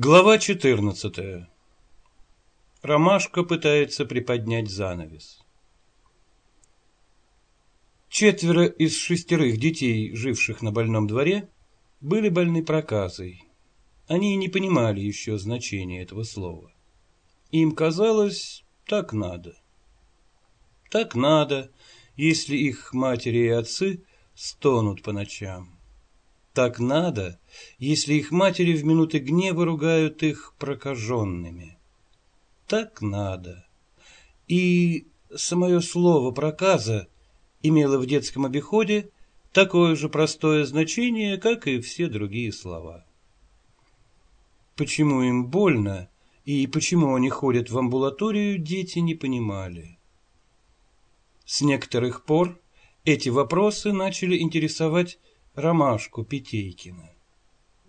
Глава 14. Ромашка пытается приподнять занавес. Четверо из шестерых детей, живших на больном дворе, были больны проказой. Они не понимали еще значения этого слова. Им казалось, так надо. Так надо, если их матери и отцы стонут по ночам. Так надо, если их матери в минуты гнева ругают их прокаженными. Так надо. И самое слово «проказа» имело в детском обиходе такое же простое значение, как и все другие слова. Почему им больно и почему они ходят в амбулаторию, дети не понимали. С некоторых пор эти вопросы начали интересовать Ромашку Петейкина.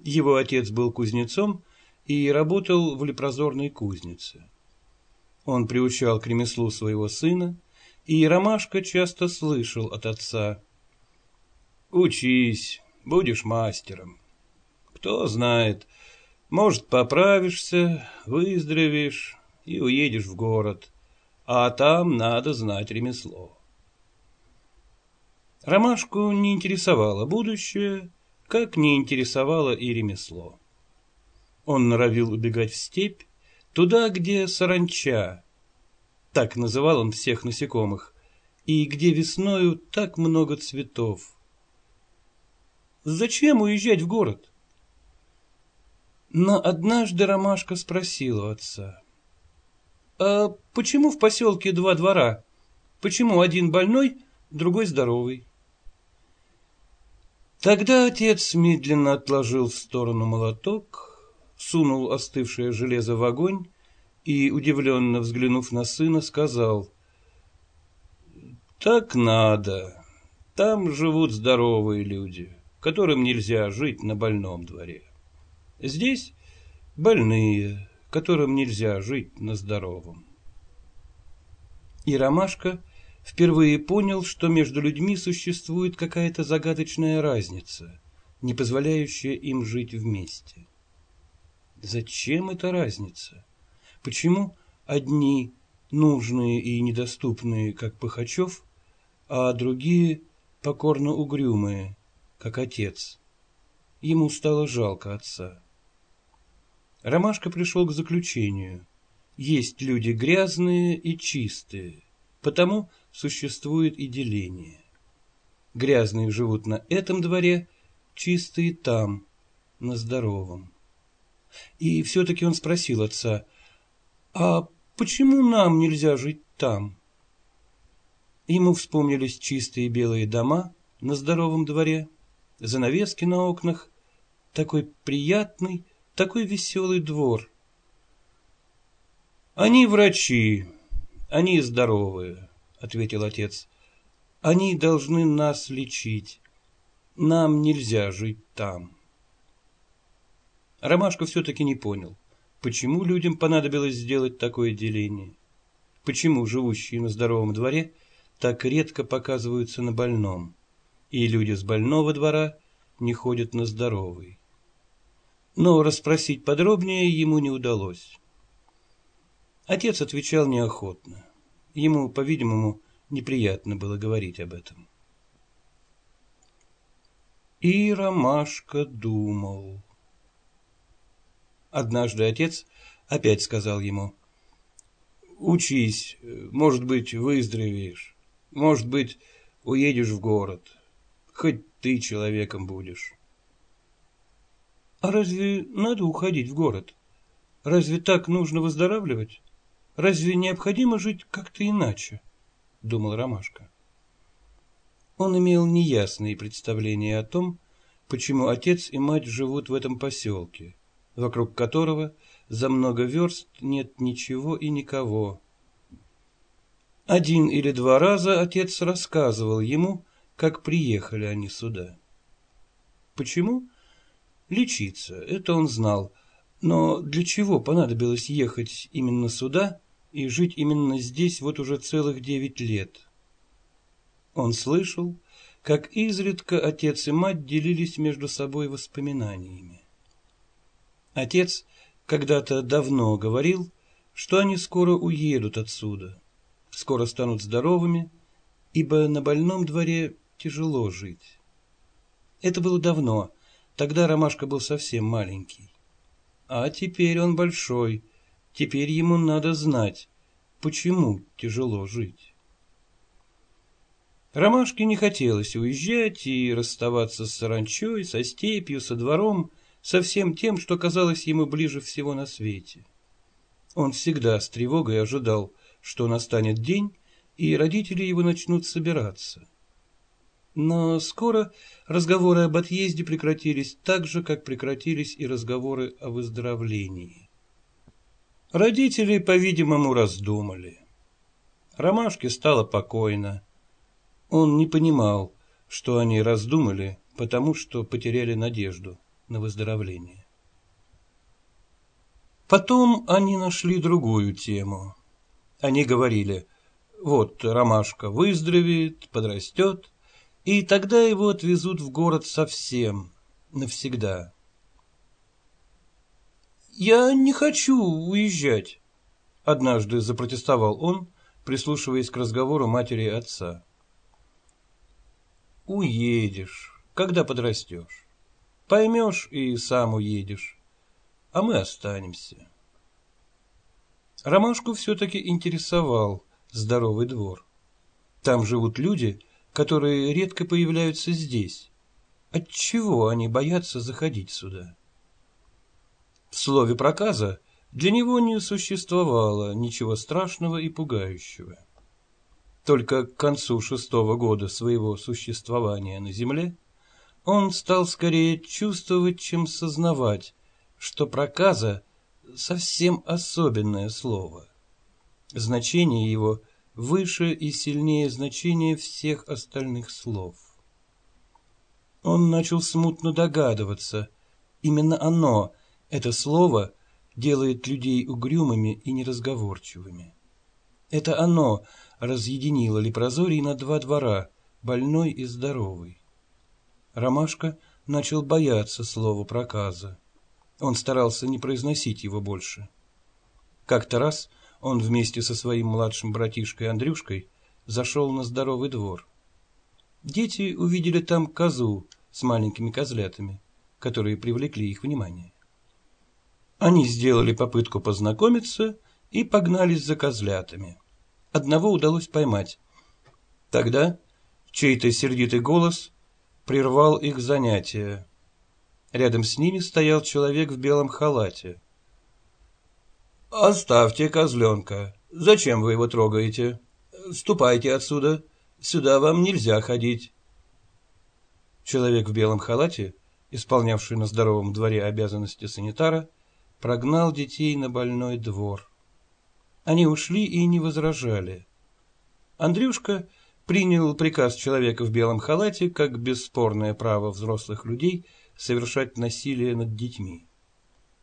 Его отец был кузнецом и работал в лепрозорной кузнице. Он приучал к ремеслу своего сына, и Ромашка часто слышал от отца «Учись, будешь мастером. Кто знает, может, поправишься, выздоровеешь и уедешь в город, а там надо знать ремесло». Ромашку не интересовало будущее, как не интересовало и ремесло. Он норовил убегать в степь, туда, где саранча, так называл он всех насекомых, и где весною так много цветов. Зачем уезжать в город? Но однажды Ромашка спросил у отца, «А почему в поселке два двора? Почему один больной, другой здоровый?» Тогда отец медленно отложил в сторону молоток, сунул остывшее железо в огонь и, удивленно взглянув на сына, сказал, «Так надо. Там живут здоровые люди, которым нельзя жить на больном дворе. Здесь больные, которым нельзя жить на здоровом». И Ромашка впервые понял, что между людьми существует какая-то загадочная разница, не позволяющая им жить вместе. Зачем эта разница? Почему одни нужные и недоступные, как Пыхачев, а другие покорно угрюмые, как отец? Ему стало жалко отца. Ромашка пришел к заключению. Есть люди грязные и чистые, потому существует и деление. Грязные живут на этом дворе, чистые там, на здоровом. И все-таки он спросил отца, а почему нам нельзя жить там? Ему вспомнились чистые белые дома на здоровом дворе, занавески на окнах, такой приятный, такой веселый двор. Они врачи, они здоровые, — ответил отец. «Они должны нас лечить. Нам нельзя жить там». Ромашка все-таки не понял, почему людям понадобилось сделать такое деление. Почему живущие на здоровом дворе так редко показываются на больном, и люди с больного двора не ходят на здоровый. Но расспросить подробнее ему не удалось. Отец отвечал неохотно. Ему, по-видимому, неприятно было говорить об этом. И Ромашка думал. Однажды отец опять сказал ему, «Учись, может быть, выздоровеешь, может быть, уедешь в город, хоть ты человеком будешь». «А разве надо уходить в город? Разве так нужно выздоравливать?» Разве необходимо жить как-то иначе? — думал Ромашка. Он имел неясные представления о том, почему отец и мать живут в этом поселке, вокруг которого за много верст нет ничего и никого. Один или два раза отец рассказывал ему, как приехали они сюда. Почему? Лечиться, это он знал, но для чего понадобилось ехать именно сюда, и жить именно здесь вот уже целых девять лет. Он слышал, как изредка отец и мать делились между собой воспоминаниями. Отец когда-то давно говорил, что они скоро уедут отсюда, скоро станут здоровыми, ибо на больном дворе тяжело жить. Это было давно, тогда Ромашка был совсем маленький. А теперь он большой, теперь ему надо знать, почему тяжело жить. Ромашке не хотелось уезжать и расставаться с саранчой, со степью, со двором, со всем тем, что казалось ему ближе всего на свете. Он всегда с тревогой ожидал, что настанет день, и родители его начнут собираться. Но скоро разговоры об отъезде прекратились так же, как прекратились и разговоры о выздоровлении. Родители, по-видимому, раздумали. Ромашке стало покойно. Он не понимал, что они раздумали, потому что потеряли надежду на выздоровление. Потом они нашли другую тему. Они говорили, вот Ромашка выздоровеет, подрастет, и тогда его отвезут в город совсем, навсегда. «Я не хочу уезжать», — однажды запротестовал он, прислушиваясь к разговору матери и отца. «Уедешь, когда подрастешь. Поймешь и сам уедешь, а мы останемся». Ромашку все-таки интересовал здоровый двор. Там живут люди, которые редко появляются здесь. Отчего они боятся заходить сюда? В слове проказа для него не существовало ничего страшного и пугающего. Только к концу шестого года своего существования на земле он стал скорее чувствовать, чем сознавать, что проказа — совсем особенное слово. Значение его выше и сильнее значения всех остальных слов. Он начал смутно догадываться, именно оно, это слово, делает людей угрюмыми и неразговорчивыми. Это оно разъединило Лепрозорий на два двора, больной и здоровый. Ромашка начал бояться слова проказа. Он старался не произносить его больше. Как-то раз он вместе со своим младшим братишкой Андрюшкой зашел на здоровый двор. Дети увидели там козу с маленькими козлятами, которые привлекли их внимание. Они сделали попытку познакомиться и погнались за козлятами. Одного удалось поймать. Тогда чей-то сердитый голос прервал их занятия. Рядом с ними стоял человек в белом халате. «Оставьте козленка. Зачем вы его трогаете? Ступайте отсюда. Сюда вам нельзя ходить». Человек в белом халате, исполнявший на здоровом дворе обязанности санитара, прогнал детей на больной двор. Они ушли и не возражали. Андрюшка принял приказ человека в белом халате как бесспорное право взрослых людей совершать насилие над детьми.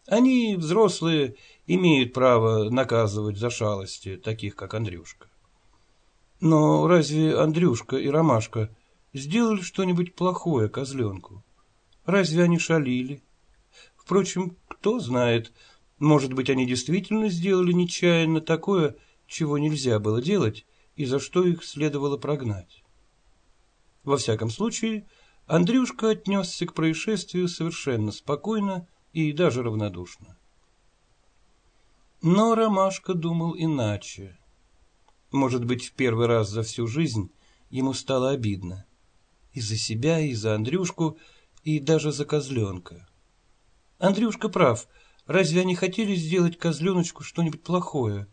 Они, взрослые, имеют право наказывать за шалости, таких как Андрюшка. Но разве Андрюшка и Ромашка сделали что-нибудь плохое козленку? Разве они шалили? Впрочем, кто знает, может быть, они действительно сделали нечаянно такое, чего нельзя было делать, и за что их следовало прогнать. Во всяком случае, Андрюшка отнесся к происшествию совершенно спокойно и даже равнодушно. Но Ромашка думал иначе. Может быть, в первый раз за всю жизнь ему стало обидно. И за себя, и за Андрюшку, и даже за козленка. Андрюшка прав. Разве они хотели сделать козленочку что-нибудь плохое?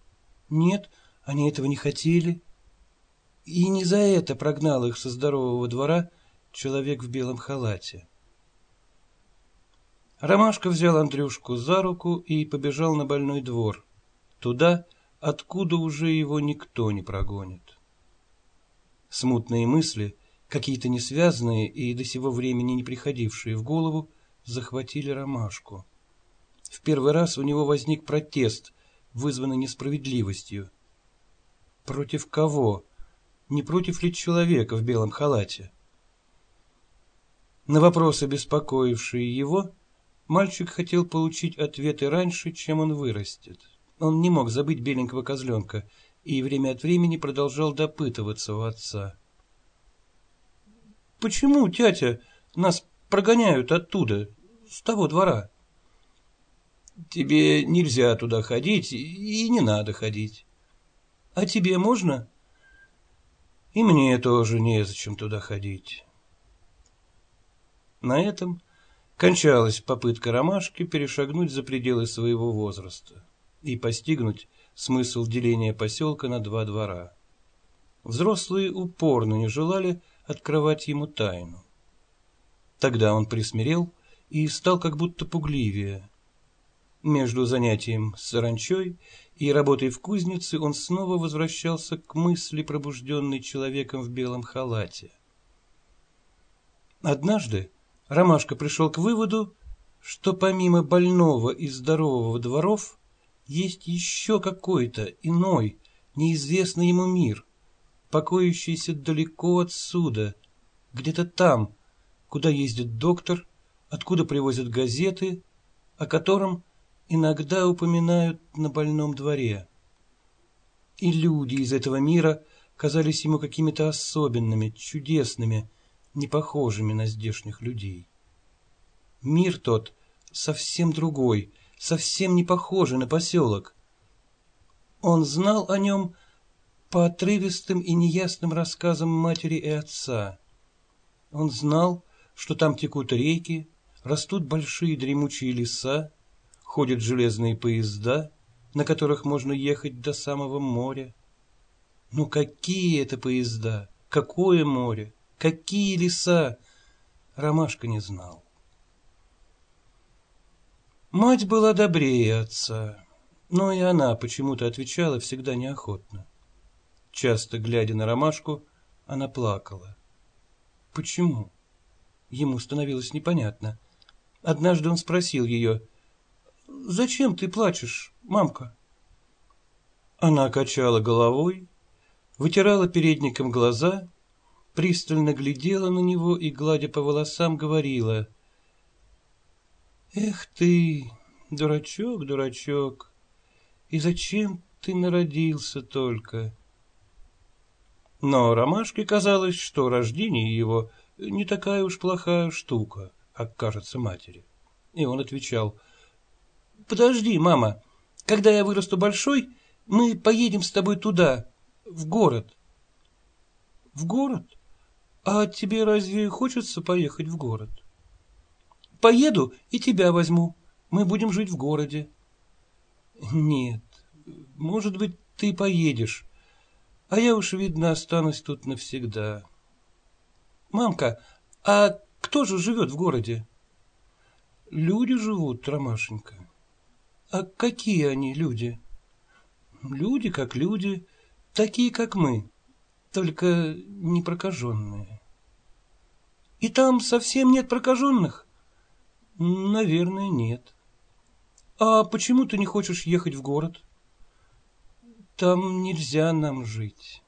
Нет, они этого не хотели. И не за это прогнал их со здорового двора человек в белом халате. Ромашка взял Андрюшку за руку и побежал на больной двор, туда, откуда уже его никто не прогонит. Смутные мысли, какие-то несвязанные и до сего времени не приходившие в голову, захватили Ромашку. В первый раз у него возник протест, вызванный несправедливостью. Против кого? Не против ли человека в белом халате? На вопросы, беспокоившие его, Мальчик хотел получить ответы раньше, чем он вырастет. Он не мог забыть беленького козленка и время от времени продолжал допытываться у отца. «Почему, тятя, нас прогоняют оттуда, с того двора?» «Тебе нельзя туда ходить, и не надо ходить». «А тебе можно?» «И мне тоже незачем туда ходить». На этом кончалась попытка ромашки перешагнуть за пределы своего возраста и постигнуть смысл деления поселка на два двора. Взрослые упорно не желали открывать ему тайну. Тогда он присмирел и стал как будто пугливее. Между занятием с саранчой и работой в кузнице он снова возвращался к мысли, пробужденной человеком в белом халате. Однажды Ромашка пришел к выводу, что помимо больного и здорового дворов есть еще какой-то иной, неизвестный ему мир, покоящийся далеко отсюда, где-то там, куда ездит доктор, откуда привозят газеты, о котором иногда упоминают на больном дворе. И люди из этого мира казались ему какими-то особенными, чудесными, не похожими на здешних людей. Мир тот совсем другой, совсем не похожий на поселок. Он знал о нем по отрывистым и неясным рассказам матери и отца. Он знал, что там текут реки, растут большие дремучие леса, ходят железные поезда, на которых можно ехать до самого моря. Ну какие это поезда, какое море? Какие леса? Ромашка не знал. Мать была добрее отца, но и она почему-то отвечала всегда неохотно. Часто, глядя на Ромашку, она плакала. Почему? Ему становилось непонятно. Однажды он спросил ее, «Зачем ты плачешь, мамка?» Она качала головой, вытирала передником глаза пристально глядела на него и, гладя по волосам, говорила. «Эх ты, дурачок, дурачок, и зачем ты народился только?» Но Ромашке казалось, что рождение его не такая уж плохая штука, как кажется матери. И он отвечал, «Подожди, мама, когда я вырасту большой, мы поедем с тобой туда, в город». «В город?» А тебе разве хочется поехать в город? Поеду и тебя возьму. Мы будем жить в городе. Нет, может быть, ты поедешь, а я уж, видно, останусь тут навсегда. Мамка, а кто же живет в городе? Люди живут, Ромашенька. А какие они люди? Люди как люди, такие как мы только не прокаженные. И там совсем нет прокаженных? Наверное, нет. А почему ты не хочешь ехать в город? Там нельзя нам жить.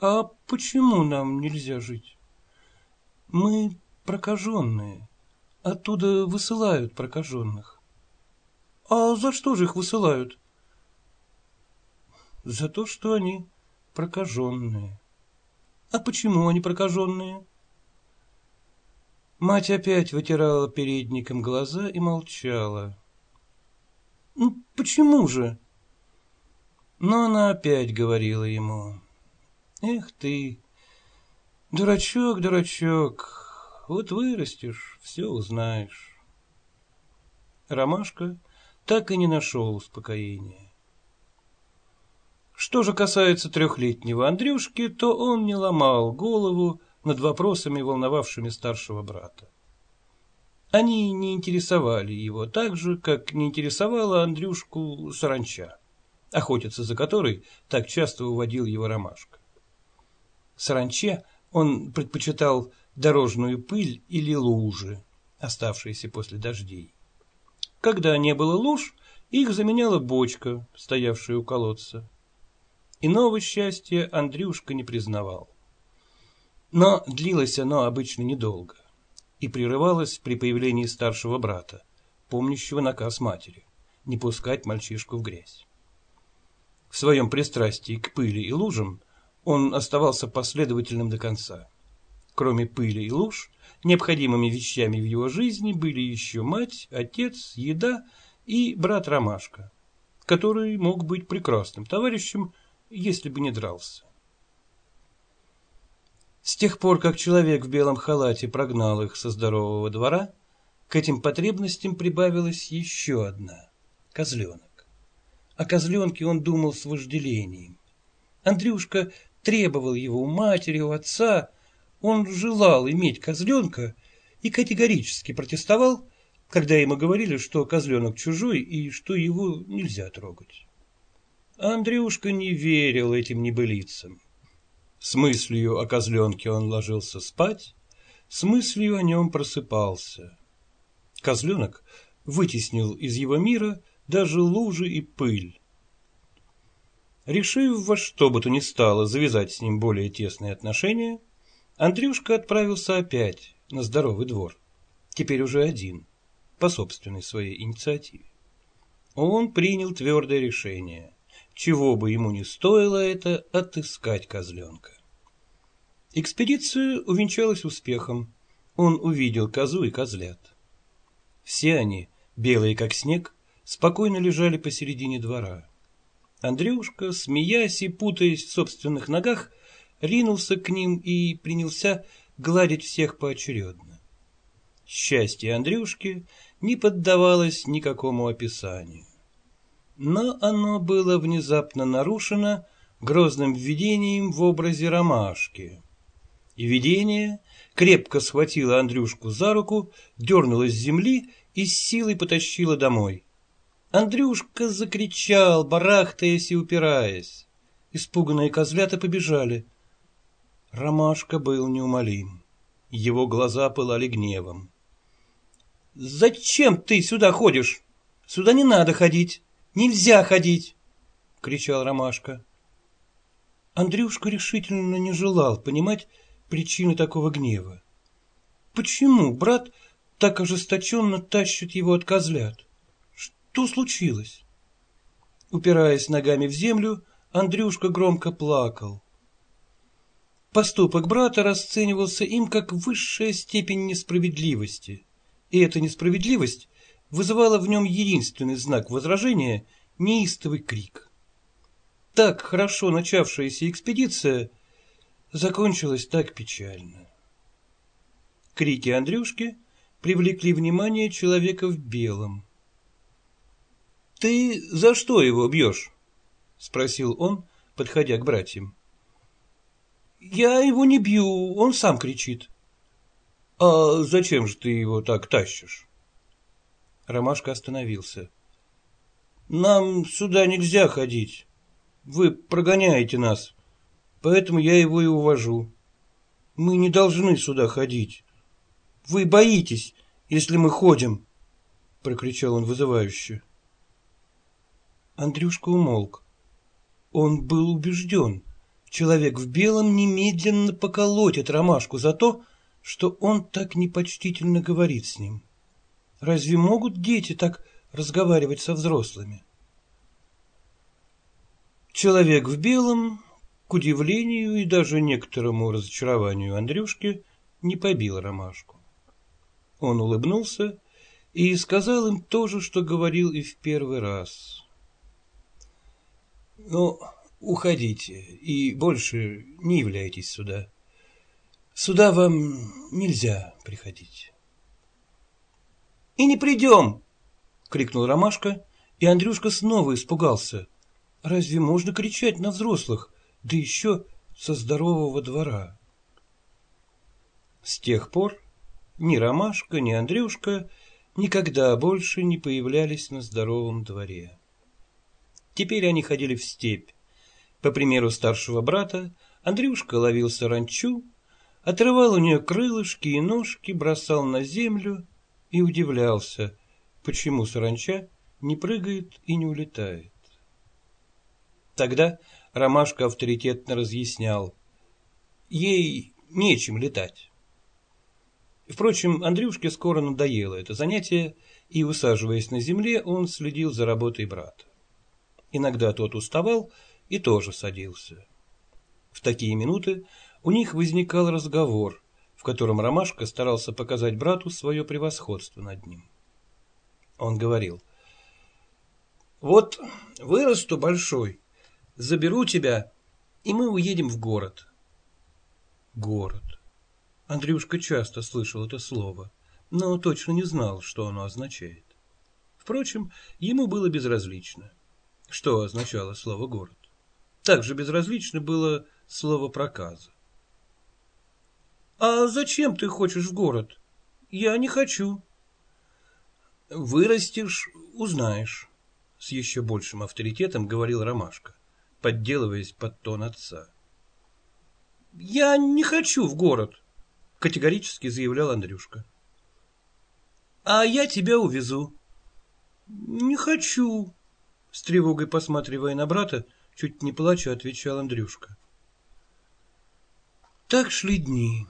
А почему нам нельзя жить? Мы прокаженные. Оттуда высылают прокаженных. А за что же их высылают? За то, что они прокаженные. А почему они прокаженные? Мать опять вытирала передником глаза и молчала. Ну, почему же? Но она опять говорила ему. Эх ты, дурачок, дурачок, вот вырастешь, все узнаешь. Ромашка так и не нашел успокоения. Что же касается трехлетнего Андрюшки, то он не ломал голову над вопросами, волновавшими старшего брата. Они не интересовали его так же, как не интересовала Андрюшку саранча, охотиться за которой так часто уводил его ромашка. Саранче он предпочитал дорожную пыль или лужи, оставшиеся после дождей. Когда не было луж, их заменяла бочка, стоявшая у колодца. Иного счастья Андрюшка не признавал. Но длилось оно обычно недолго и прерывалось при появлении старшего брата, помнящего наказ матери – не пускать мальчишку в грязь. В своем пристрастии к пыли и лужам он оставался последовательным до конца. Кроме пыли и луж, необходимыми вещами в его жизни были еще мать, отец, еда и брат Ромашка, который мог быть прекрасным товарищем, если бы не дрался. С тех пор, как человек в белом халате прогнал их со здорового двора, к этим потребностям прибавилась еще одна — козленок. О козленке он думал с вожделением. Андрюшка требовал его у матери, у отца, он желал иметь козленка и категорически протестовал, когда ему говорили, что козленок чужой и что его нельзя трогать. Андрюшка не верил этим небылицам. С мыслью о козленке он ложился спать, с мыслью о нем просыпался. Козленок вытеснил из его мира даже лужи и пыль. Решив во что бы то ни стало завязать с ним более тесные отношения, Андрюшка отправился опять на здоровый двор, теперь уже один, по собственной своей инициативе. Он принял твердое решение – чего бы ему ни стоило это отыскать козленка. Экспедиция увенчалась успехом. Он увидел козу и козлят. Все они, белые как снег, спокойно лежали посередине двора. Андрюшка, смеясь и путаясь в собственных ногах, ринулся к ним и принялся гладить всех поочередно. Счастье Андрюшки не поддавалось никакому описанию но оно было внезапно нарушено грозным видением в образе ромашки. И видение крепко схватило Андрюшку за руку, дернуло с земли и с силой потащило домой. Андрюшка закричал, барахтаясь и упираясь. Испуганные козлята побежали. Ромашка был неумолим. Его глаза пылали гневом. — Зачем ты сюда ходишь? Сюда не надо ходить. Нельзя ходить! — кричал Ромашка. Андрюшка решительно не желал понимать причины такого гнева. Почему брат так ожесточенно тащит его от козлят? Что случилось? Упираясь ногами в землю, Андрюшка громко плакал. Поступок брата расценивался им как высшая степень несправедливости, и эта несправедливость вызывало в нем единственный знак возражения — неистовый крик. Так хорошо начавшаяся экспедиция закончилась так печально. Крики Андрюшки привлекли внимание человека в белом. — Ты за что его бьешь? — спросил он, подходя к братьям. — Я его не бью, он сам кричит. — А зачем же ты его так тащишь? Ромашка остановился. «Нам сюда нельзя ходить. Вы прогоняете нас, поэтому я его и увожу. Мы не должны сюда ходить. Вы боитесь, если мы ходим!» — прокричал он вызывающе. Андрюшка умолк. Он был убежден, человек в белом немедленно поколотит ромашку за то, что он так непочтительно говорит с ним. Разве могут дети так разговаривать со взрослыми? Человек в белом, к удивлению и даже некоторому разочарованию Андрюшки, не побил ромашку. Он улыбнулся и сказал им то же, что говорил и в первый раз. «Ну, уходите и больше не являйтесь сюда. Сюда вам нельзя приходить». И не придем! — крикнул Ромашка, и Андрюшка снова испугался. Разве можно кричать на взрослых, да еще со здорового двора? С тех пор ни Ромашка, ни Андрюшка никогда больше не появлялись на здоровом дворе. Теперь они ходили в степь. По примеру старшего брата, Андрюшка ловил саранчу, отрывал у нее крылышки и ножки, бросал на землю и удивлялся, почему саранча не прыгает и не улетает. Тогда Ромашка авторитетно разъяснял. Ей нечем летать. Впрочем, Андрюшке скоро надоело это занятие, и, усаживаясь на земле, он следил за работой брата. Иногда тот уставал и тоже садился. В такие минуты у них возникал разговор, в котором Ромашка старался показать брату свое превосходство над ним. Он говорил, «Вот вырасту большой, заберу тебя, и мы уедем в город». Город. Андрюшка часто слышал это слово, но точно не знал, что оно означает. Впрочем, ему было безразлично, что означало слово «город». Также безразлично было слово «проказа». «А зачем ты хочешь в город? Я не хочу». «Вырастешь, узнаешь», — с еще большим авторитетом говорил Ромашка, подделываясь под тон отца. «Я не хочу в город», — категорически заявлял Андрюшка. «А я тебя увезу». «Не хочу», — с тревогой посматривая на брата, чуть не плача, отвечал Андрюшка. Так шли дни.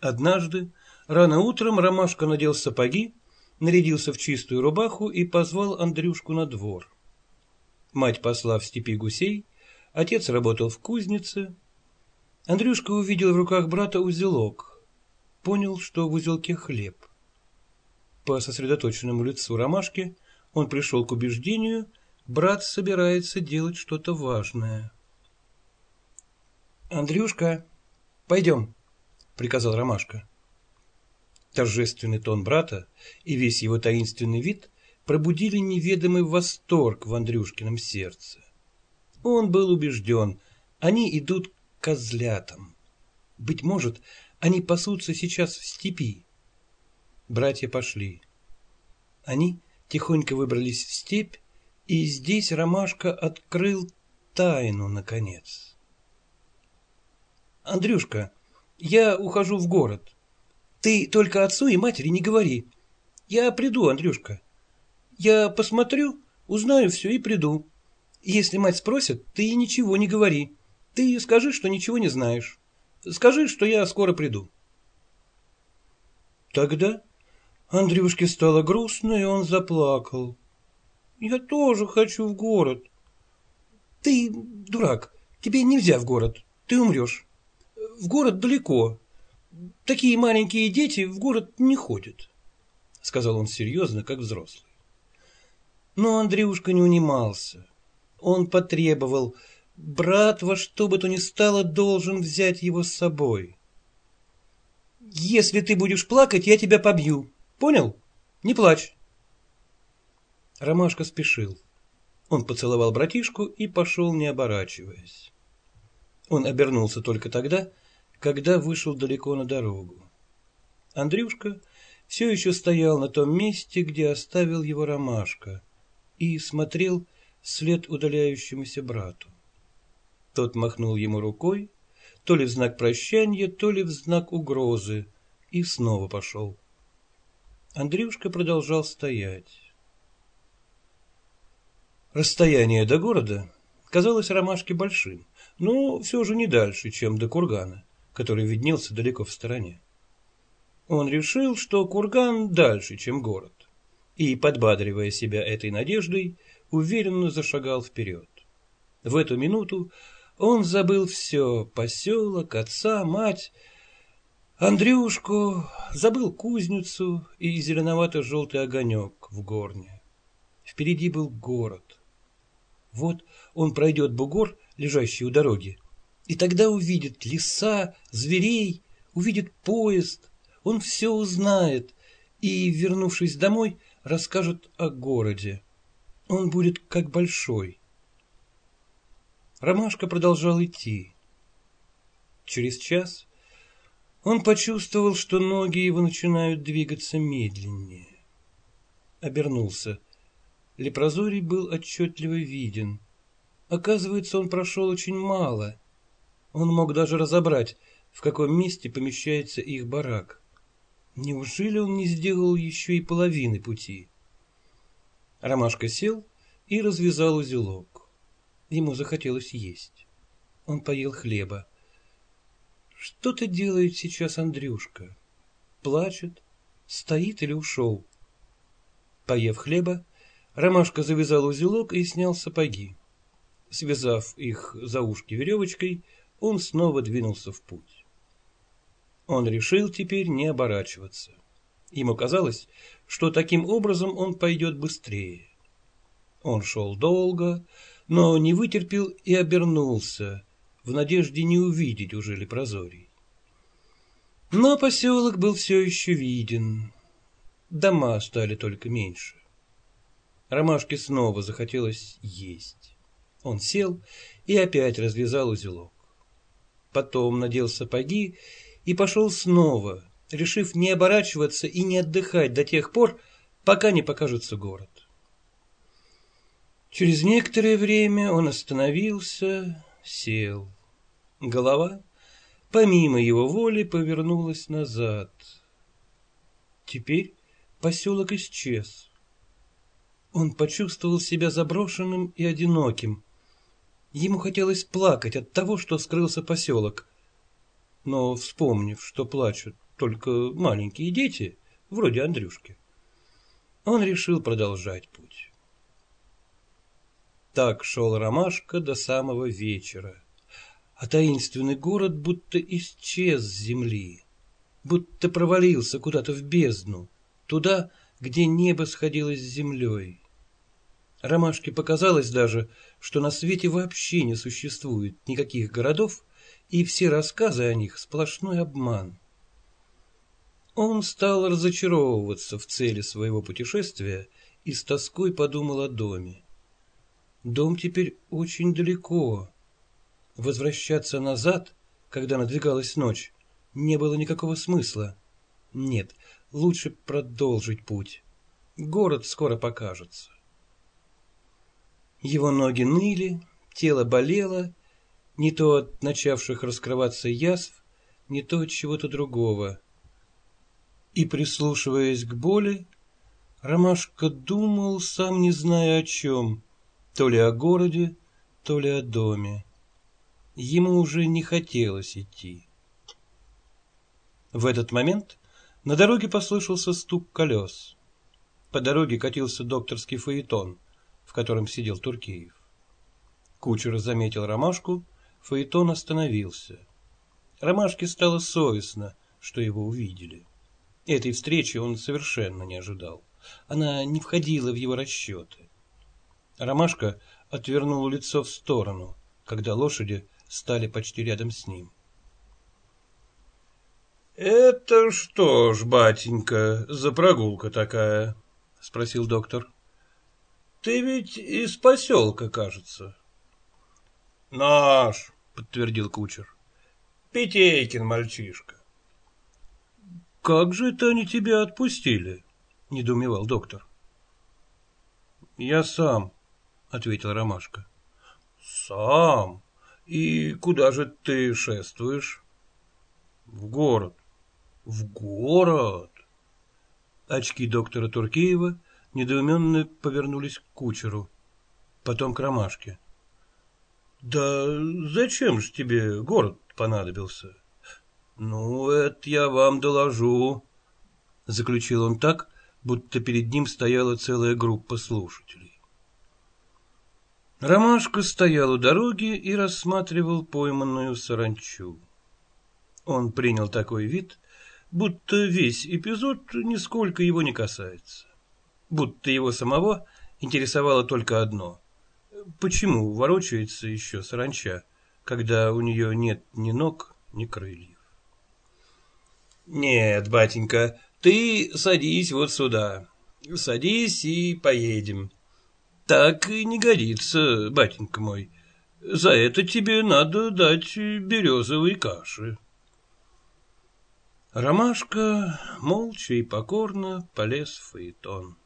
Однажды, рано утром, Ромашка надел сапоги, нарядился в чистую рубаху и позвал Андрюшку на двор. Мать посла в степи гусей, отец работал в кузнице. Андрюшка увидел в руках брата узелок, понял, что в узелке хлеб. По сосредоточенному лицу Ромашки он пришел к убеждению, брат собирается делать что-то важное. «Андрюшка, пойдем», — приказал Ромашка. Торжественный тон брата и весь его таинственный вид пробудили неведомый восторг в Андрюшкином сердце. Он был убежден, они идут к козлятам. Быть может, они пасутся сейчас в степи. Братья пошли. Они тихонько выбрались в степь, и здесь Ромашка открыл тайну, наконец. «Андрюшка, я ухожу в город. Ты только отцу и матери не говори. Я приду, Андрюшка. Я посмотрю, узнаю все и приду. Если мать спросит, ты ничего не говори. Ты скажи, что ничего не знаешь. Скажи, что я скоро приду. Тогда Андрюшке стало грустно, и он заплакал. Я тоже хочу в город. Ты дурак, тебе нельзя в город, ты умрешь. В город далеко. Такие маленькие дети в город не ходят, сказал он серьезно, как взрослый. Но Андрюшка не унимался. Он потребовал, брат во что бы то ни стало должен взять его с собой. «Если ты будешь плакать, я тебя побью. Понял? Не плачь». Ромашка спешил. Он поцеловал братишку и пошел, не оборачиваясь. Он обернулся только тогда, когда вышел далеко на дорогу. Андрюшка все еще стоял на том месте, где оставил его Ромашка, и смотрел след удаляющемуся брату. Тот махнул ему рукой, то ли в знак прощания, то ли в знак угрозы, и снова пошел. Андрюшка продолжал стоять. Расстояние до города казалось Ромашке большим, но все же не дальше, чем до кургана, который виднелся далеко в стороне. Он решил, что курган дальше, чем город и, подбадривая себя этой надеждой, уверенно зашагал вперед. В эту минуту он забыл все — поселок, отца, мать, Андрюшку, забыл кузницу и зеленовато-желтый огонек в горне. Впереди был город. Вот он пройдет бугор, лежащий у дороги, и тогда увидит леса, зверей, увидит поезд, он все узнает, и, вернувшись домой, расскажет о городе. Он будет как большой. Ромашка продолжал идти. Через час он почувствовал, что ноги его начинают двигаться медленнее. Обернулся. Лепрозорий был отчетливо виден. Оказывается, он прошел очень мало. Он мог даже разобрать, в каком месте помещается их барак. Неужели он не сделал еще и половины пути? Ромашка сел и развязал узелок. Ему захотелось есть. Он поел хлеба. Что-то делает сейчас Андрюшка. Плачет, стоит или ушел. Поев хлеба, Ромашка завязал узелок и снял сапоги. Связав их за ушки веревочкой, он снова двинулся в путь. Он решил теперь не оборачиваться. Ему казалось, что таким образом он пойдет быстрее. Он шел долго, но не вытерпел и обернулся, в надежде не увидеть уже Лепрозорий. Но поселок был все еще виден. Дома стали только меньше. Ромашке снова захотелось есть. Он сел и опять развязал узелок. Потом надел сапоги и пошел снова, решив не оборачиваться и не отдыхать до тех пор, пока не покажется город. Через некоторое время он остановился, сел. Голова, помимо его воли, повернулась назад. Теперь поселок исчез. Он почувствовал себя заброшенным и одиноким. Ему хотелось плакать от того, что скрылся поселок. Но, вспомнив, что плачут только маленькие дети, вроде Андрюшки, он решил продолжать путь. Так шел Ромашка до самого вечера, а таинственный город будто исчез с земли, будто провалился куда-то в бездну, туда, где небо сходилось с землей. Ромашке показалось даже, что на свете вообще не существует никаких городов, и все рассказы о них сплошной обман. Он стал разочаровываться в цели своего путешествия и с тоской подумал о доме. Дом теперь очень далеко. Возвращаться назад, когда надвигалась ночь, не было никакого смысла. Нет, лучше продолжить путь. Город скоро покажется. Его ноги ныли, тело болело, не то от начавших раскрываться язв, не то от чего-то другого. И, прислушиваясь к боли, Ромашка думал, сам не зная о чем, то ли о городе, то ли о доме. Ему уже не хотелось идти. В этот момент на дороге послышался стук колес. По дороге катился докторский фаэтон в котором сидел Туркеев. Кучер заметил ромашку, Фаэтон остановился. Ромашке стало совестно, что его увидели. Этой встречи он совершенно не ожидал. Она не входила в его расчеты. Ромашка отвернул лицо в сторону, когда лошади стали почти рядом с ним. — Это что ж, батенька, за прогулка такая? — спросил доктор. Ты ведь из поселка, кажется. Наш, подтвердил кучер. Петейкин мальчишка. Как же это они тебя отпустили? недоумевал доктор. Я сам, ответил Ромашка. Сам? И куда же ты шествуешь? В город. В город? Очки доктора Туркеева недоуменно повернулись к кучеру, потом к ромашке. — Да зачем же тебе город понадобился? — Ну, это я вам доложу, — заключил он так, будто перед ним стояла целая группа слушателей. Ромашка стоял у дороги и рассматривал пойманную саранчу. Он принял такой вид, будто весь эпизод нисколько его не касается будто его самого интересовало только одно. Почему ворочается еще саранча, когда у нее нет ни ног, ни крыльев? Нет, батенька, ты садись вот сюда. Садись и поедем. Так и не годится, батенька мой. За это тебе надо дать березовой каши. Ромашка молча и покорно полез в фаэтон.